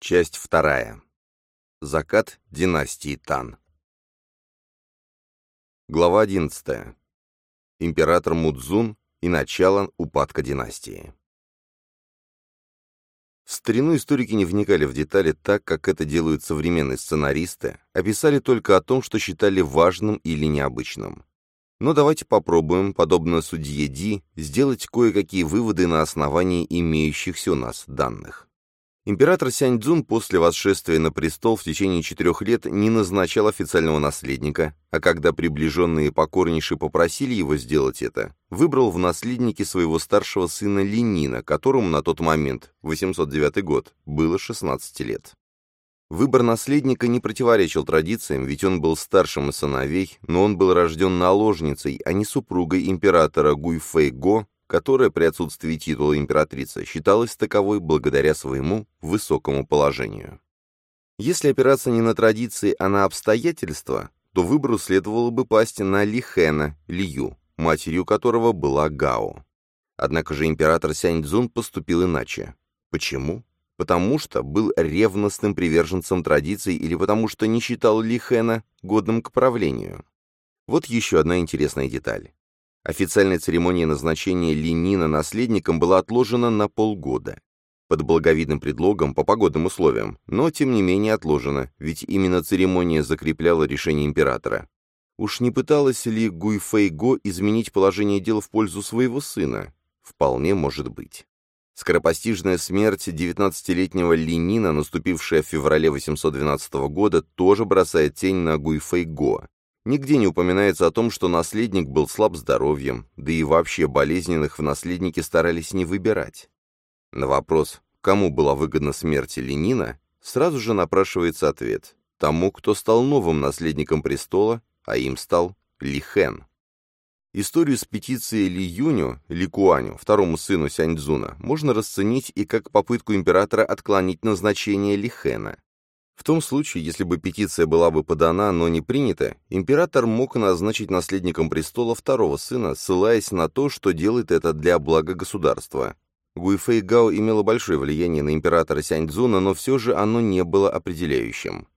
Часть вторая. Закат династии Тан. Глава 11. Император Мудзун и начало упадка династии. В старину историки не вникали в детали так, как это делают современные сценаристы, а писали только о том, что считали важным или необычным. Но давайте попробуем, подобно судье Ди, сделать кое-какие выводы на основании имеющихся у нас данных. Император Сяньцзун после восшествия на престол в течение четырех лет не назначал официального наследника, а когда приближенные покорнейше попросили его сделать это, выбрал в наследники своего старшего сына Ленина, которому на тот момент, 809 год, было 16 лет. Выбор наследника не противоречил традициям, ведь он был старшим из сыновей, но он был рожден наложницей, а не супругой императора Гуйфэй Го, которая при отсутствии титула императрицы считалась таковой благодаря своему высокому положению. Если опираться не на традиции, а на обстоятельства, то выбору следовало бы пасть на Лихена, Лию, матерью которого была Гао. Однако же император Сяньцзун поступил иначе. Почему? Потому что был ревностным приверженцем традиций или потому что не считал Лихена годным к правлению. Вот еще одна интересная деталь. Официальная церемония назначения Ленина наследником была отложена на полгода. Под благовидным предлогом, по погодным условиям, но тем не менее отложена, ведь именно церемония закрепляла решение императора. Уж не пыталась ли Гуйфэй Го изменить положение дел в пользу своего сына? Вполне может быть. Скоропостижная смерть 19-летнего Ленина, наступившая в феврале 812 года, тоже бросает тень на Гуйфэй Го. Нигде не упоминается о том, что наследник был слаб здоровьем, да и вообще болезненных в наследнике старались не выбирать. На вопрос, кому была выгодна смерть Ленина, сразу же напрашивается ответ – тому, кто стал новым наследником престола, а им стал Ли Хэн. Историю с петицией Ли Юню, Ли Куаню, второму сыну Сяньцзуна, можно расценить и как попытку императора отклонить назначение Ли Хэна. В том случае, если бы петиция была бы подана, но не принята, император мог назначить наследником престола второго сына, ссылаясь на то, что делает это для блага государства. Гуйфэй Гао имело большое влияние на императора Сяньцзуна, но все же оно не было определяющим.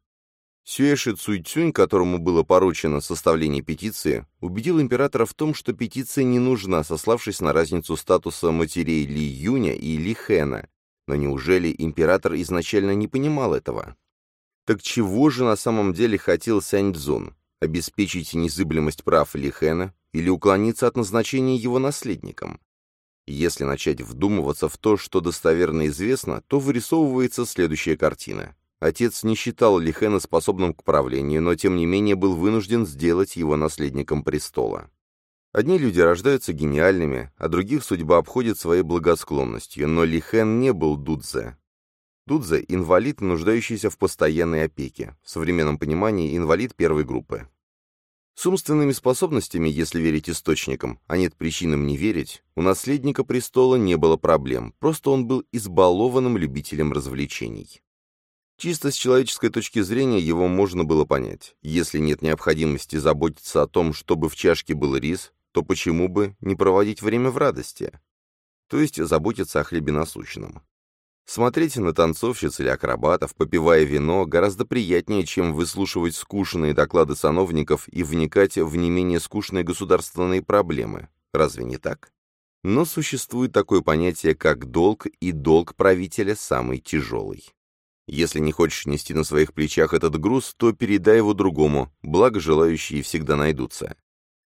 Сюэши Цуйцюнь, которому было поручено составление петиции, убедил императора в том, что петиция не нужна, сославшись на разницу статуса матерей Ли Юня и Ли Хэна. Но неужели император изначально не понимал этого? Так чего же на самом деле хотел Сяньцзун? Обеспечить незыблемость прав Лихена или уклониться от назначения его наследником? Если начать вдумываться в то, что достоверно известно, то вырисовывается следующая картина. Отец не считал Лихена способным к правлению, но тем не менее был вынужден сделать его наследником престола. Одни люди рождаются гениальными, а других судьба обходит своей благосклонностью, но Лихен не был Дудзе, Дудзе – инвалид, нуждающийся в постоянной опеке, в современном понимании инвалид первой группы. С умственными способностями, если верить источникам, а нет причин им не верить, у наследника престола не было проблем, просто он был избалованным любителем развлечений. Чисто с человеческой точки зрения его можно было понять. Если нет необходимости заботиться о том, чтобы в чашке был рис, то почему бы не проводить время в радости? То есть заботиться о хлебе насущном. Смотреть на танцовщиц или акробатов, попивая вино, гораздо приятнее, чем выслушивать скучные доклады сановников и вникать в не менее скучные государственные проблемы. Разве не так? Но существует такое понятие, как долг, и долг правителя самый тяжелый. Если не хочешь нести на своих плечах этот груз, то передай его другому, благо желающие всегда найдутся.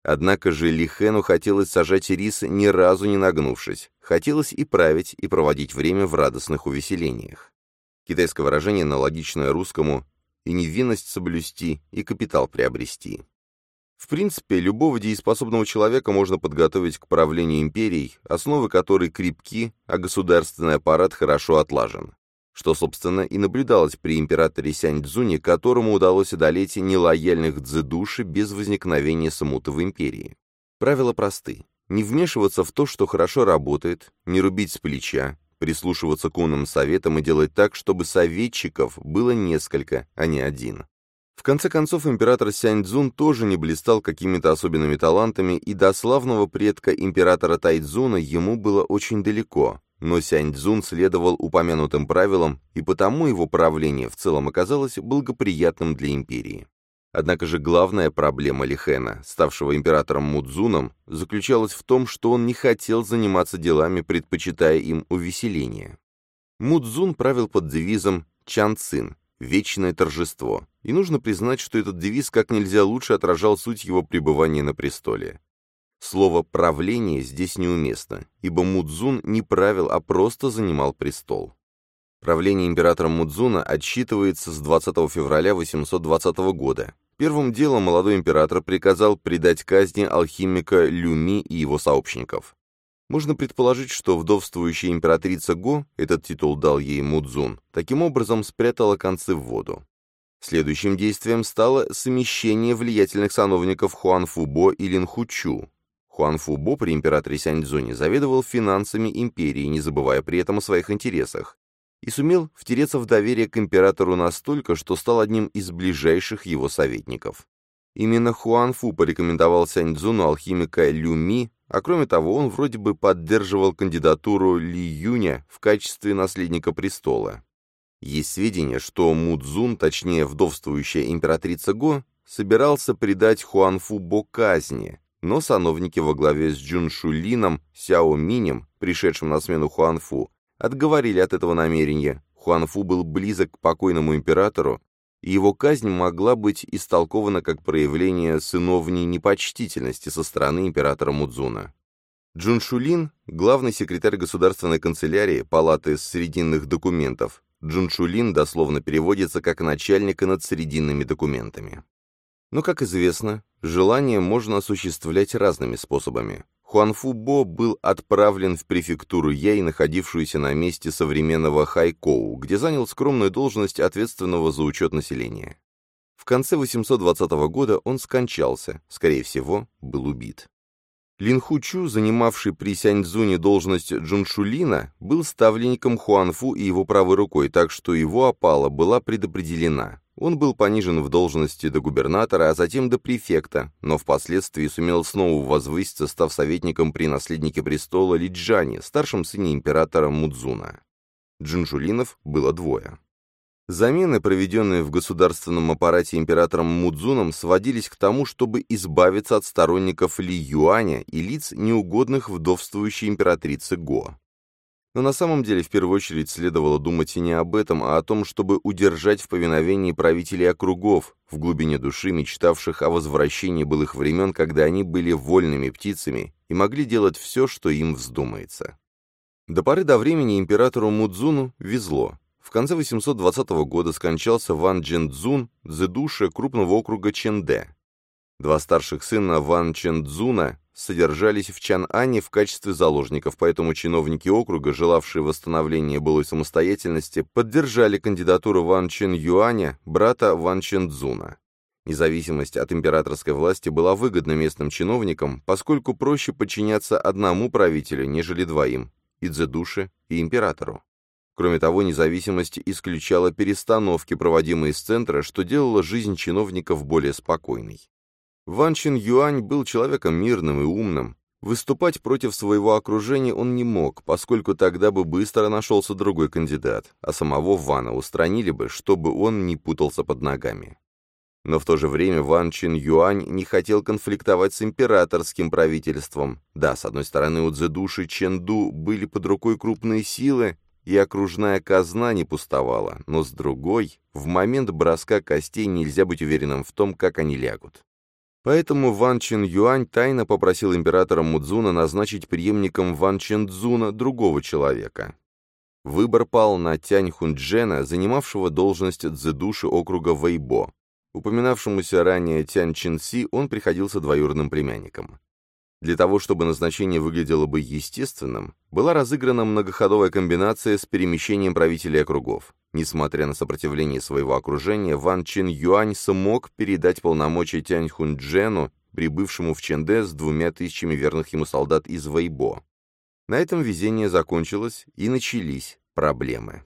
Однако же Лихену хотелось сажать рис, ни разу не нагнувшись. Хотелось и править, и проводить время в радостных увеселениях. Китайское выражение, аналогичное русскому «и невинность соблюсти, и капитал приобрести». В принципе, любого дееспособного человека можно подготовить к правлению империей, основы которой крепки, а государственный аппарат хорошо отлажен что, собственно, и наблюдалось при императоре Сяньцзуне, которому удалось одолеть нелояльных дзэдуши без возникновения смуты в империи. Правила просты. Не вмешиваться в то, что хорошо работает, не рубить с плеча, прислушиваться к умным советам и делать так, чтобы советчиков было несколько, а не один. В конце концов, император Сяньцзун тоже не блистал какими-то особенными талантами, и до славного предка императора Тайцзуна ему было очень далеко, но Сяньцзун следовал упомянутым правилам, и потому его правление в целом оказалось благоприятным для империи. Однако же главная проблема Лихена, ставшего императором Мудзуном, заключалась в том, что он не хотел заниматься делами, предпочитая им увеселение. Мудзун правил под девизом «Чан Цин» — «Вечное торжество», и нужно признать, что этот девиз как нельзя лучше отражал суть его пребывания на престоле. Слово «правление» здесь неуместно, ибо Мудзун не правил, а просто занимал престол. Правление императора Мудзуна отсчитывается с 20 февраля 820 года, Первым делом молодой император приказал предать казни алхимика Люми и его сообщников. Можно предположить, что вдовствующая императрица Го, этот титул дал ей Мудзун, таким образом спрятала концы в воду. Следующим действием стало совмещение влиятельных сановников Хуан Фубо и Лин Хуан Фубо при императоре Сяньцзуне заведовал финансами империи, не забывая при этом о своих интересах, и сумел втереться в доверие к императору настолько, что стал одним из ближайших его советников. Именно Хуан Фу порекомендовал Сяньцзуну алхимика Лю Ми, а кроме того он вроде бы поддерживал кандидатуру Ли Юня в качестве наследника престола. Есть сведения, что Мудзун, точнее вдовствующая императрица Го, собирался предать Хуанфу Бо казни, но сановники во главе с Джун Шулином, Сяо Минем, пришедшим на смену Хуанфу, отговорили от этого намерения. Хуанфу был близок к покойному императору, и его казнь могла быть истолкована как проявление сыновней непочтительности со стороны императора Мудзуна. Джун Шулин, главный секретарь государственной канцелярии Палаты срединных документов, Джун Шулин дословно переводится как начальника над срединными документами. Но, как известно, желание можно осуществлять разными способами. Хуанфу Бо был отправлен в префектуру Яй, находившуюся на месте современного Хайкоу, где занял скромную должность ответственного за учет населения. В конце 820 года он скончался, скорее всего, был убит. Лин Хучу, занимавший при Сяньцзуне должность Джуншулина, был ставленником Хуанфу и его правой рукой, так что его опала была предопределена. Он был понижен в должности до губернатора, а затем до префекта, но впоследствии сумел снова возвыситься, став советником при наследнике престола Лиджане, старшем сыне императора Мудзуна. Джинжулинов было двое. Замены, проведенные в государственном аппарате императором Мудзуном, сводились к тому, чтобы избавиться от сторонников Ли Юаня и лиц, неугодных вдовствующей императрице Го. Но на самом деле в первую очередь следовало думать и не об этом, а о том, чтобы удержать в повиновении правителей округов, в глубине души мечтавших о возвращении былых времен, когда они были вольными птицами и могли делать все, что им вздумается. До поры до времени императору Мудзуну везло. В конце 820 года скончался Ван Джендзун, дзедуша крупного округа Ченде. Два старших сына Ван Чендзуна содержались в Чан-Ане в качестве заложников, поэтому чиновники округа, желавшие восстановления былой самостоятельности, поддержали кандидатуру Ван Чен Юаня, брата Ван Чен Цзуна. Независимость от императорской власти была выгодна местным чиновникам, поскольку проще подчиняться одному правителю, нежели двоим – Идзедуше и императору. Кроме того, независимость исключала перестановки, проводимые из центра, что делало жизнь чиновников более спокойной. Ван Чин Юань был человеком мирным и умным. Выступать против своего окружения он не мог, поскольку тогда бы быстро нашелся другой кандидат, а самого Вана устранили бы, чтобы он не путался под ногами. Но в то же время Ван Чин Юань не хотел конфликтовать с императорским правительством. Да, с одной стороны, у Цзэдуши Ченду были под рукой крупные силы, и окружная казна не пустовала, но с другой, в момент броска костей нельзя быть уверенным в том, как они лягут. Поэтому Ван Чин Юань тайно попросил императора Мудзуна назначить преемником Ван Чин Цзуна другого человека. Выбор пал на Тянь Хунджена, занимавшего должность дзедуши округа Вэйбо. Упоминавшемуся ранее Тянь Чин Си он приходился двоюродным племянником. Для того, чтобы назначение выглядело бы естественным, была разыграна многоходовая комбинация с перемещением правителей округов. Несмотря на сопротивление своего окружения, Ван Чин Юань смог передать полномочия Тянь Хунджену, прибывшему в Ченде с двумя тысячами верных ему солдат из Вэйбо. На этом везение закончилось, и начались проблемы.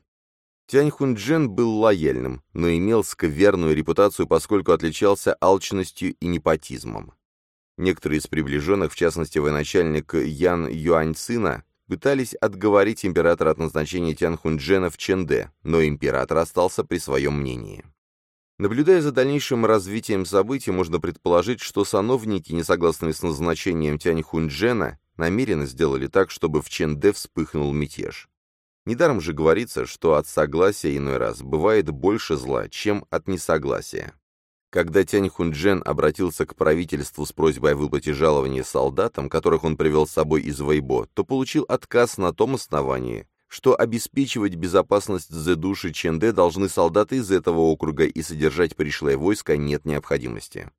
Тянь Хунджен был лояльным, но имел скверную репутацию, поскольку отличался алчностью и непотизмом. Некоторые из приближенных, в частности военачальник Ян Юаньцина, пытались отговорить императора от назначения Тянхунджена в Чэнде, но император остался при своем мнении. Наблюдая за дальнейшим развитием событий, можно предположить, что сановники, не согласные с назначением Тяньхунджена, намеренно сделали так, чтобы в Чэнде вспыхнул мятеж. Недаром же говорится, что от согласия иной раз бывает больше зла, чем от несогласия. Когда Тянь Хунджен обратился к правительству с просьбой о выплате жалования солдатам, которых он привел с собой из Вейбо, то получил отказ на том основании, что обеспечивать безопасность Зедуши Ченде должны солдаты из этого округа и содержать пришлое войско нет необходимости.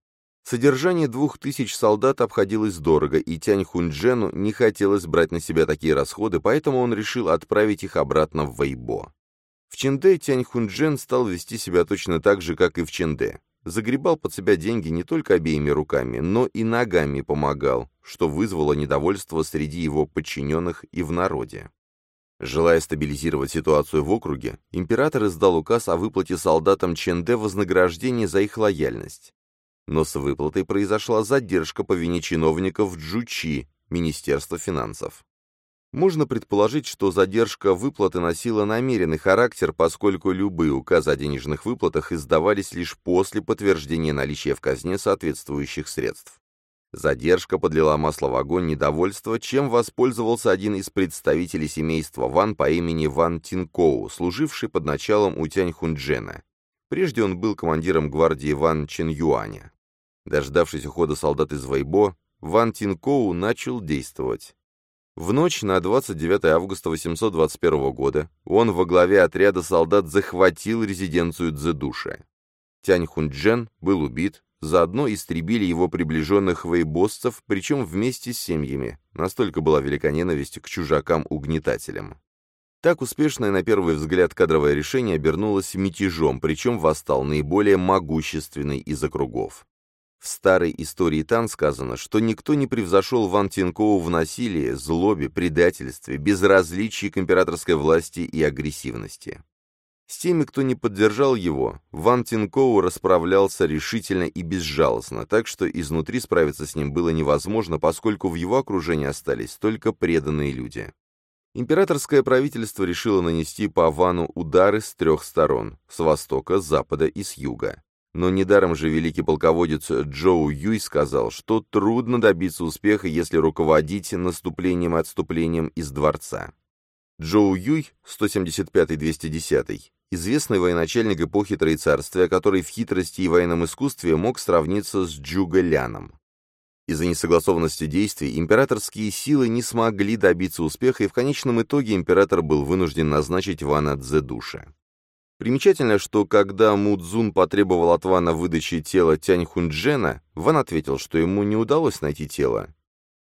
Содержание двух тысяч солдат обходилось дорого, и Тянь Хунджену не хотелось брать на себя такие расходы, поэтому он решил отправить их обратно в Вейбо. В Ченде Тянь Хунджен стал вести себя точно так же, как и в Ченде загребал под себя деньги не только обеими руками, но и ногами помогал, что вызвало недовольство среди его подчиненных и в народе. Желая стабилизировать ситуацию в округе, император издал указ о выплате солдатам Ченде вознаграждения за их лояльность. Но с выплатой произошла задержка по вине чиновников Джучи, Министерства финансов. Можно предположить, что задержка выплаты носила намеренный характер, поскольку любые указы о денежных выплатах издавались лишь после подтверждения наличия в казне соответствующих средств. Задержка подлила масло в огонь недовольства, чем воспользовался один из представителей семейства Ван по имени Ван Тинкоу, служивший под началом у Тянь Хунджена. Прежде он был командиром гвардии Ван Чен Дождавшись ухода солдат из Вайбо, Ван Тинкоу начал действовать. В ночь на 29 августа 821 года он во главе отряда солдат захватил резиденцию Цзэдуша. Тянь Хунджен был убит, заодно истребили его приближенных вейбоссов, причем вместе с семьями, настолько была велика ненависть к чужакам-угнетателям. Так успешное на первый взгляд кадровое решение обернулось мятежом, причем восстал наиболее могущественный из округов. В старой истории Тан сказано, что никто не превзошел Ван Тинкоу в насилии, злобе, предательстве, безразличии к императорской власти и агрессивности. С теми, кто не поддержал его, Ван Тинкоу расправлялся решительно и безжалостно, так что изнутри справиться с ним было невозможно, поскольку в его окружении остались только преданные люди. Императорское правительство решило нанести по Вану удары с трех сторон – с востока, с запада и с юга. Но недаром же великий полководец Джоу Юй сказал, что трудно добиться успеха, если руководить наступлением и отступлением из дворца. Джоу Юй, 175-210, известный военачальник эпохи Троецарствия, который в хитрости и военном искусстве мог сравниться с Джуга Ляном. Из-за несогласованности действий императорские силы не смогли добиться успеха, и в конечном итоге император был вынужден назначить Вана Цзэдуша. Примечательно, что когда Мудзун потребовал от Вана выдачи тела Тяньхунджена, Ван ответил, что ему не удалось найти тело.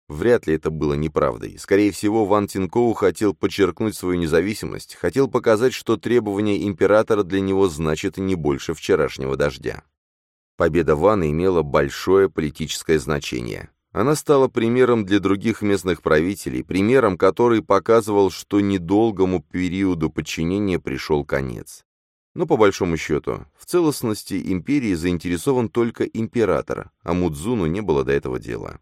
Вряд ли это было неправдой. Скорее всего, Ван Тинкоу хотел подчеркнуть свою независимость, хотел показать, что требование императора для него значит не больше вчерашнего дождя. Победа Вана имела большое политическое значение. Она стала примером для других местных правителей, примером, который показывал, что недолгому периоду подчинения пришел конец. Но по большому счету, в целостности империи заинтересован только император, а Мудзуну не было до этого дела.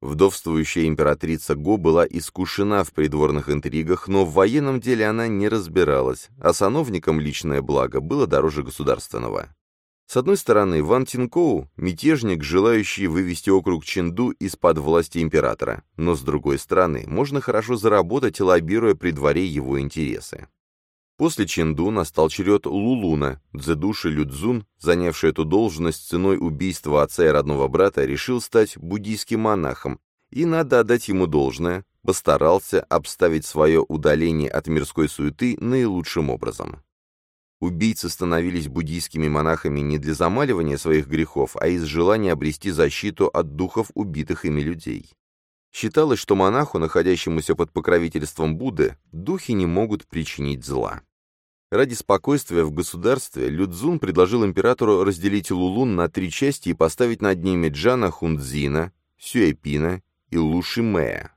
Вдовствующая императрица Го была искушена в придворных интригах, но в военном деле она не разбиралась, а сановникам личное благо было дороже государственного. С одной стороны, Ван Тинкоу – мятежник, желающий вывести округ Ченду из-под власти императора, но с другой стороны, можно хорошо заработать, лоббируя при дворе его интересы. После Ченду настал черед Лулуна. Дзедуши Людзун, занявший эту должность ценой убийства отца и родного брата, решил стать буддийским монахом, и надо отдать ему должное, постарался обставить свое удаление от мирской суеты наилучшим образом. Убийцы становились буддийскими монахами не для замаливания своих грехов, а из желания обрести защиту от духов убитых ими людей. Считалось, что монаху, находящемуся под покровительством Будды, духи не могут причинить зла. Ради спокойствия в государстве Людзун предложил императору разделить Лулун на три части и поставить над ними Джана Хунцзина, Сюэпина и Лушимея.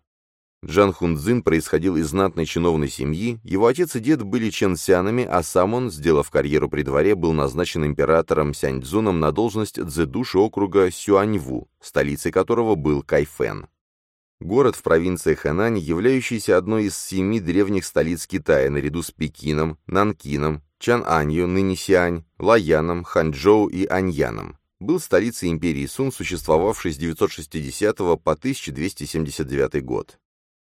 Джан Хунцзин происходил из знатной чиновной семьи, его отец и дед были ченсянами, а сам он, сделав карьеру при дворе, был назначен императором Сяньцзуном на должность дзэдуши округа Сюаньву, столицей которого был Кайфен. Город в провинции Хэнань, являющийся одной из семи древних столиц Китая наряду с Пекином, Нанкином, Чан-Анью, ныне Сиань, Лаяном, Ханчжоу и Аньяном, был столицей империи Сун, существовавшей с 960 по 1279 год.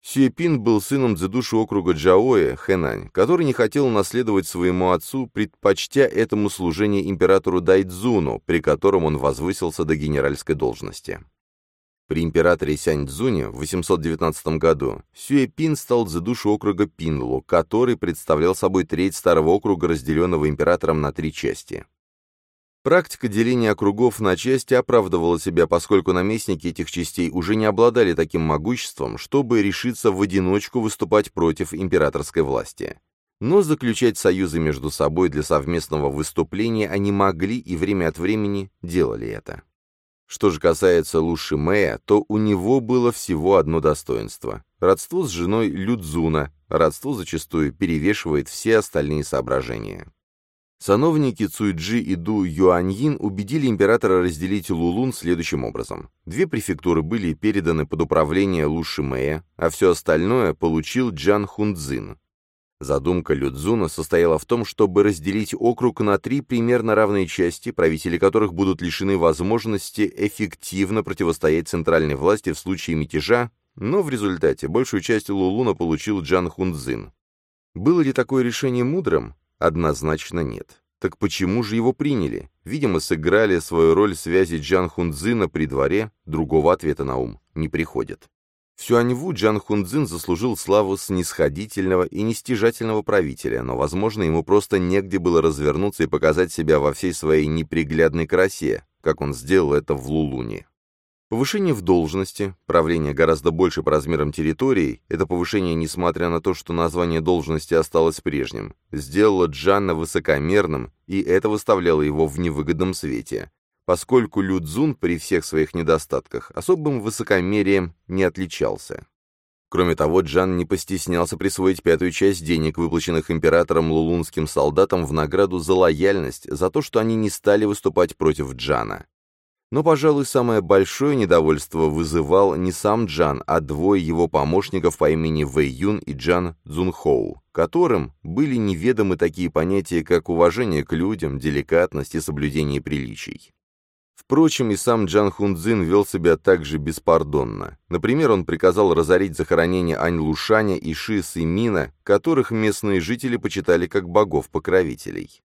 Сюэпин был сыном дзедуши округа Джаоэ, Хэнань, который не хотел наследовать своему отцу, предпочтя этому служение императору Дайдзуну, при котором он возвысился до генеральской должности. При императоре Сяньцзуне в 819 году Сюэпин стал дзедуши округа Пинлу, который представлял собой треть старого округа, разделенного императором на три части. Практика деления округов на части оправдывала себя, поскольку наместники этих частей уже не обладали таким могуществом, чтобы решиться в одиночку выступать против императорской власти. Но заключать союзы между собой для совместного выступления они могли и время от времени делали это. Что же касается Луши Мэя, то у него было всего одно достоинство – родство с женой Людзуна, родство зачастую перевешивает все остальные соображения. Сановники Цуйджи и Ду Юаньин убедили императора разделить Лулун следующим образом. Две префектуры были переданы под управление Луши Мэя, а все остальное получил Джан Хунцзин. Задумка Людзуна состояла в том, чтобы разделить округ на три примерно равные части, правители которых будут лишены возможности эффективно противостоять центральной власти в случае мятежа, но в результате большую часть Лулуна получил Джан Хунцзин. Было ли такое решение мудрым? Однозначно нет. Так почему же его приняли? Видимо, сыграли свою роль связи Джан Хунцзина при дворе, другого ответа на ум не приходит. В Сюаньву Джан Хунцзин заслужил славу снисходительного и нестяжательного правителя, но, возможно, ему просто негде было развернуться и показать себя во всей своей неприглядной красе, как он сделал это в Лулуне. Повышение в должности, правление гораздо больше по размерам территории, это повышение, несмотря на то, что название должности осталось прежним, сделало Джанна высокомерным, и это выставляло его в невыгодном свете поскольку Людзун при всех своих недостатках особым высокомерием не отличался. Кроме того, Джан не постеснялся присвоить пятую часть денег, выплаченных императором лулунским солдатам в награду за лояльность, за то, что они не стали выступать против Джана. Но, пожалуй, самое большое недовольство вызывал не сам Джан, а двое его помощников по имени Вэй Юн и Джан Цзунхоу, которым были неведомы такие понятия, как уважение к людям, деликатность и соблюдение приличий. Впрочем, и сам Джан Хунцзин вел себя также беспардонно. Например, он приказал разорить захоронения Ань Лушаня и Ши Сымина, которых местные жители почитали как богов-покровителей.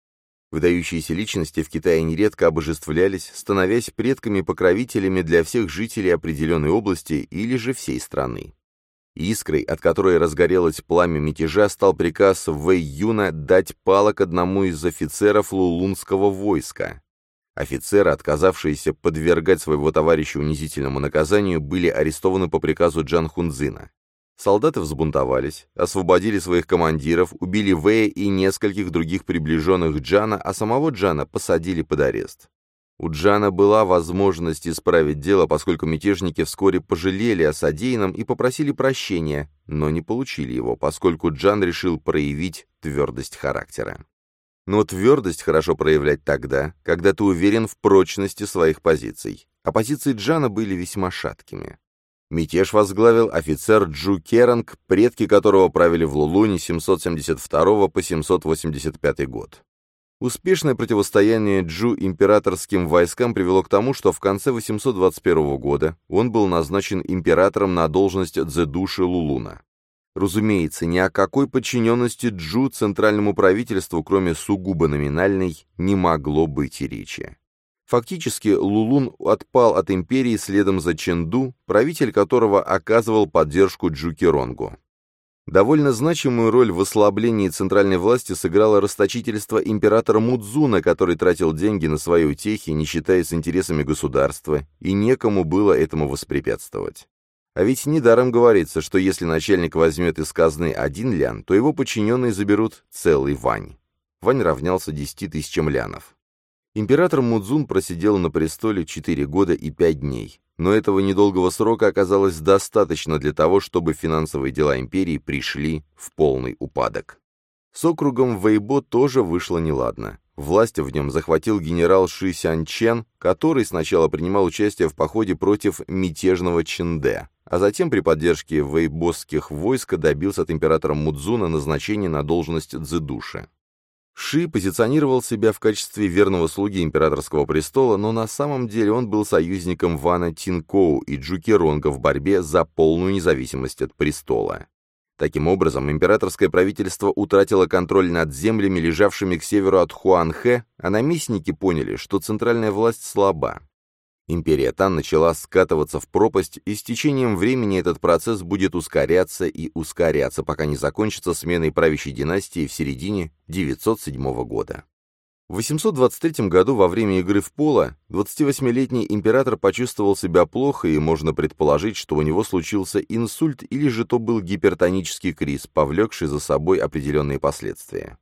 Выдающиеся личности в Китае нередко обожествлялись, становясь предками-покровителями для всех жителей определенной области или же всей страны. Искрой, от которой разгорелось пламя мятежа, стал приказ Вэй Юна дать палок одному из офицеров лулунского войска. Офицеры, отказавшиеся подвергать своего товарища унизительному наказанию, были арестованы по приказу Джан Хунзина. Солдаты взбунтовались, освободили своих командиров, убили Вэя и нескольких других приближенных Джана, а самого Джана посадили под арест. У Джана была возможность исправить дело, поскольку мятежники вскоре пожалели о содеянном и попросили прощения, но не получили его, поскольку Джан решил проявить твердость характера. Но твердость хорошо проявлять тогда, когда ты уверен в прочности своих позиций. А позиции Джана были весьма шаткими. Мятеж возглавил офицер Джу Керанг, предки которого правили в Лулуне 772 по 785 год. Успешное противостояние Джу императорским войскам привело к тому, что в конце 821 года он был назначен императором на должность Дзедуши Лулуна. Разумеется, ни о какой подчиненности Джу центральному правительству, кроме сугубо номинальной, не могло быть и речи. Фактически Лулун отпал от империи следом за Ченду, правитель которого оказывал поддержку Джукеронгу. Довольно значимую роль в ослаблении центральной власти сыграло расточительство императора Мудзуна, который тратил деньги на свои утехи, не считаясь интересами государства, и некому было этому воспрепятствовать. А ведь недаром говорится, что если начальник возьмет из казны один лян, то его подчиненные заберут целый вань. Вань равнялся десяти тысячам лянов. Император Мудзун просидел на престоле четыре года и пять дней, но этого недолгого срока оказалось достаточно для того, чтобы финансовые дела империи пришли в полный упадок. С округом Вейбо тоже вышло неладно. Власть в нем захватил генерал Ши Сянчен, который сначала принимал участие в походе против мятежного Чэнде, а затем при поддержке вейбосских войск добился от императора Мудзуна назначения на должность дзэдуши. Ши позиционировал себя в качестве верного слуги императорского престола, но на самом деле он был союзником Вана Тинкоу и Джукеронга в борьбе за полную независимость от престола. Таким образом, императорское правительство утратило контроль над землями, лежавшими к северу от Хуанхэ, а наместники поняли, что центральная власть слаба. Империя Тан начала скатываться в пропасть, и с течением времени этот процесс будет ускоряться и ускоряться, пока не закончится сменой правящей династии в середине 907 года. В 823 году во время игры в поло 28-летний император почувствовал себя плохо, и можно предположить, что у него случился инсульт или же то был гипертонический криз, повлекший за собой определенные последствия.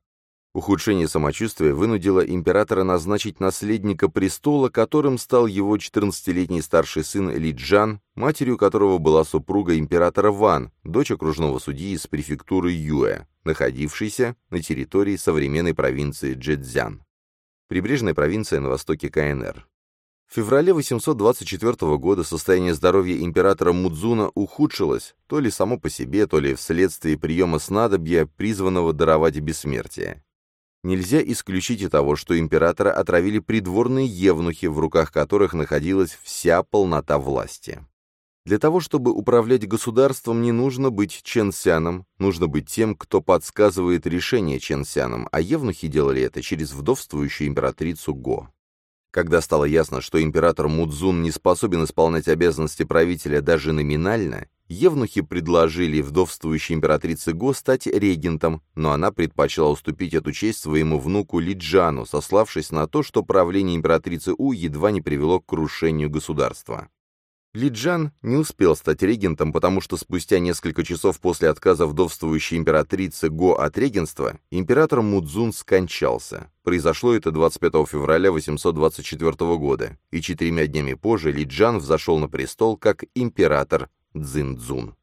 Ухудшение самочувствия вынудило императора назначить наследника престола, которым стал его 14-летний старший сын Ли Джан, матерью которого была супруга императора Ван, дочь окружного судьи из префектуры Юэ, находившейся на территории современной провинции Джэцзян прибрежная провинция на востоке КНР. В феврале 824 года состояние здоровья императора Мудзуна ухудшилось, то ли само по себе, то ли вследствие приема снадобья, призванного даровать бессмертие. Нельзя исключить и того, что императора отравили придворные евнухи, в руках которых находилась вся полнота власти. Для того, чтобы управлять государством, не нужно быть ченсяном, нужно быть тем, кто подсказывает решение ченсянам, а евнухи делали это через вдовствующую императрицу Го. Когда стало ясно, что император Мудзун не способен исполнять обязанности правителя даже номинально, евнухи предложили вдовствующей императрице Го стать регентом, но она предпочла уступить эту честь своему внуку Лиджану, сославшись на то, что правление императрицы У едва не привело к крушению государства. Лиджан не успел стать регентом, потому что спустя несколько часов после отказа вдовствующей императрицы Го от регенства, император Мудзун скончался. Произошло это 25 февраля 824 года, и четырьмя днями позже Лиджан взошел на престол как император Цзиньцзун.